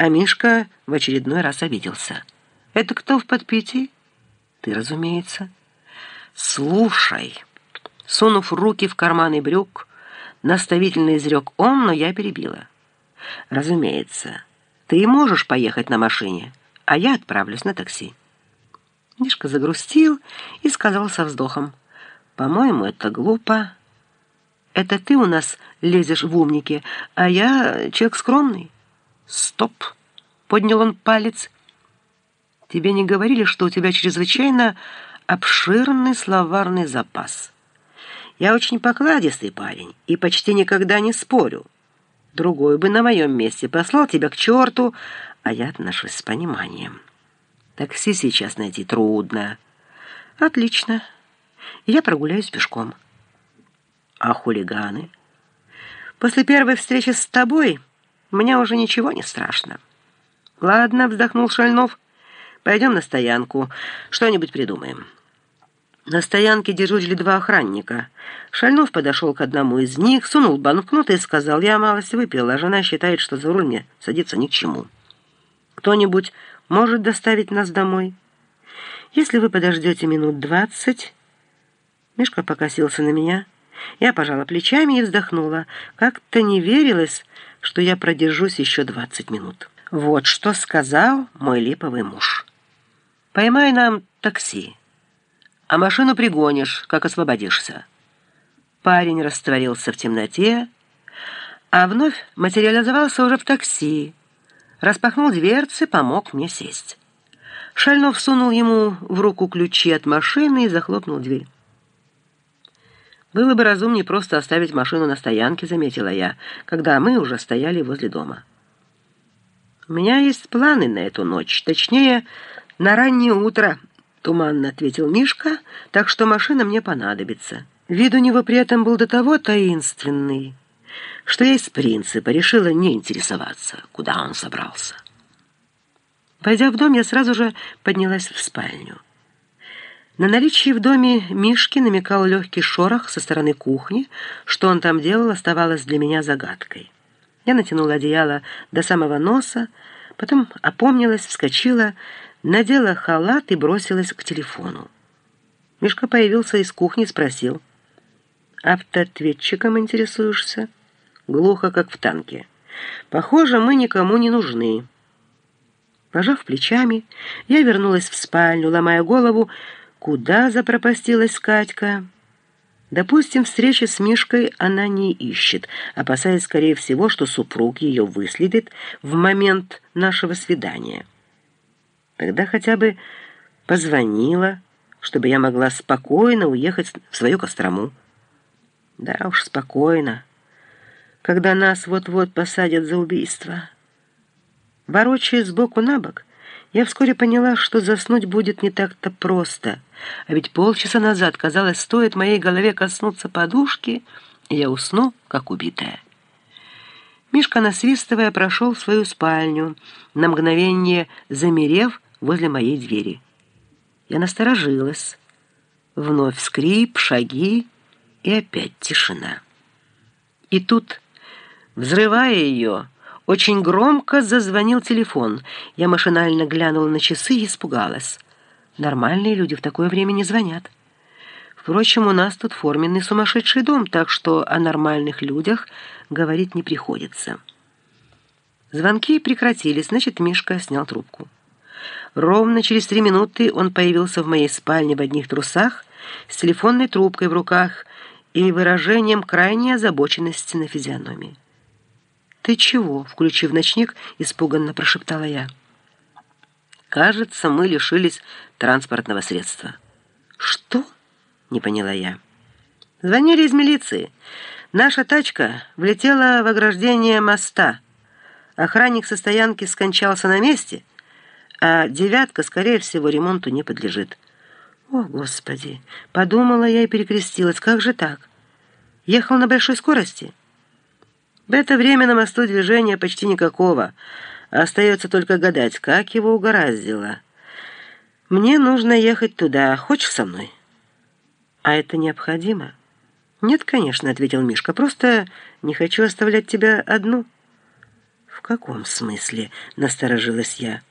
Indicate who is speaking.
Speaker 1: А Мишка в очередной раз обиделся. «Это кто в подпитии?» «Ты, разумеется». «Слушай». Сунув руки в карманы брюк, наставительно изрек он, но я перебила. «Разумеется, ты можешь поехать на машине, а я отправлюсь на такси». Мишка загрустил и сказал со вздохом. «По-моему, это глупо. Это ты у нас лезешь в умники, а я человек скромный». «Стоп!» — поднял он палец. «Тебе не говорили, что у тебя чрезвычайно обширный словарный запас?» Я очень покладистый парень и почти никогда не спорю. Другой бы на моем месте послал тебя к черту, а я отношусь с пониманием. Такси сейчас найти трудно. Отлично. Я прогуляюсь пешком. А хулиганы? После первой встречи с тобой мне уже ничего не страшно. Ладно, вздохнул Шальнов. Пойдем на стоянку, что-нибудь придумаем. На стоянке дежурили два охранника. Шальнов подошел к одному из них, сунул банкноты и сказал, «Я малость выпил, а жена считает, что за руль мне садиться ни к чему. Кто-нибудь может доставить нас домой? Если вы подождете минут двадцать...» Мишка покосился на меня. Я пожала плечами и вздохнула. Как-то не верилось, что я продержусь еще двадцать минут. Вот что сказал мой липовый муж. «Поймай нам такси» а машину пригонишь, как освободишься». Парень растворился в темноте, а вновь материализовался уже в такси, распахнул дверцы, помог мне сесть. Шальнов сунул ему в руку ключи от машины и захлопнул дверь. «Было бы разумнее просто оставить машину на стоянке», — заметила я, когда мы уже стояли возле дома. «У меня есть планы на эту ночь, точнее, на раннее утро», — туманно ответил Мишка, — «так что машина мне понадобится». Вид у него при этом был до того таинственный, что я из принципа решила не интересоваться, куда он собрался. Войдя в дом, я сразу же поднялась в спальню. На наличие в доме Мишки намекал легкий шорох со стороны кухни. Что он там делал, оставалось для меня загадкой. Я натянула одеяло до самого носа, потом опомнилась, вскочила, надела халат и бросилась к телефону. Мишка появился из кухни спросил. «Автоответчиком интересуешься?» Глухо, как в танке. «Похоже, мы никому не нужны». Пожав плечами, я вернулась в спальню, ломая голову, куда запропастилась Катька. Допустим, встречи с Мишкой она не ищет, опасаясь, скорее всего, что супруг ее выследит в момент нашего свидания. Тогда хотя бы позвонила, чтобы я могла спокойно уехать в свою Кострому. Да уж, спокойно, когда нас вот-вот посадят за убийство. Ворочаясь сбоку на бок, я вскоре поняла, что заснуть будет не так-то просто. А ведь полчаса назад, казалось, стоит моей голове коснуться подушки, и я усну, как убитая. Мишка, насвистывая, прошел в свою спальню, на мгновение замерев, возле моей двери. Я насторожилась. Вновь скрип, шаги и опять тишина. И тут, взрывая ее, очень громко зазвонил телефон. Я машинально глянула на часы и испугалась. Нормальные люди в такое время не звонят. Впрочем, у нас тут форменный сумасшедший дом, так что о нормальных людях говорить не приходится. Звонки прекратились, значит, Мишка снял трубку. Ровно через три минуты он появился в моей спальне в одних трусах, с телефонной трубкой в руках и выражением крайней озабоченности на физиономии. «Ты чего?» — включив ночник, испуганно прошептала я. «Кажется, мы лишились транспортного средства». «Что?» — не поняла я. «Звонили из милиции. Наша тачка влетела в ограждение моста. Охранник со стоянки скончался на месте» а «девятка», скорее всего, ремонту не подлежит. О, Господи! Подумала я и перекрестилась. Как же так? Ехал на большой скорости? В это время на мосту движения почти никакого. Остается только гадать, как его угораздило. Мне нужно ехать туда. Хочешь со мной? А это необходимо? Нет, конечно, ответил Мишка. Просто не хочу оставлять тебя одну. «В каком смысле?» — насторожилась я.